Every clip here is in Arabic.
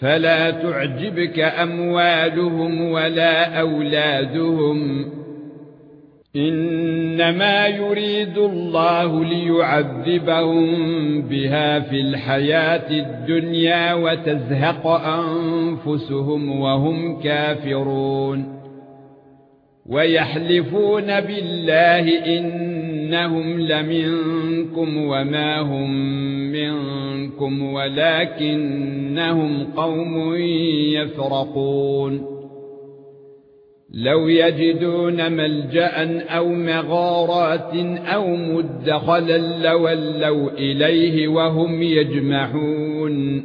فلا تعجبك أموالهم ولا أولادهم. إنما يريد الله ليعذبهم بها في الحياة الدنيا وتزهق أنفسهم وهم كافرون. ويحلفون بالله إنهم لمنكم وما هم منكم ولكنهم قوم يفرقون. لو يجدون ملجأ أو مغارات أو مدخلا لولوا إليه وهم يجمعون.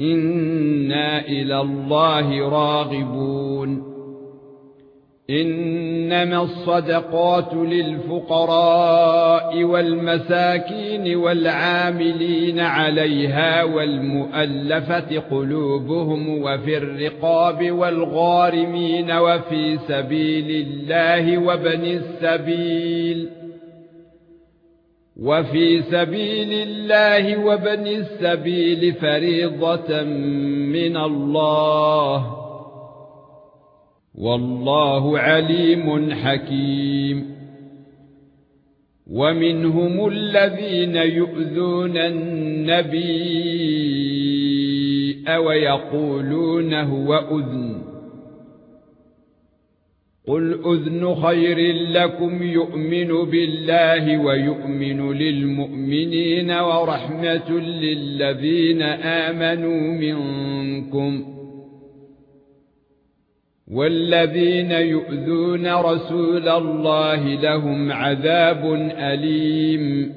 إنا إلى الله راغبون انما الصدقات للفقراء والمساكين والعاملين عليها والمؤلفه قلوبهم وفي الرقاب والغارمين وفي سبيل الله وابن السبيل وفي سبيل الله وابن السبيل فريضة من الله. والله عليم حكيم. ومنهم الذين يؤذون النبي ويقولون هو أذن. قل اذن خير لكم يؤمن بالله ويؤمن للمؤمنين ورحمه للذين امنوا منكم والذين يؤذون رسول الله لهم عذاب اليم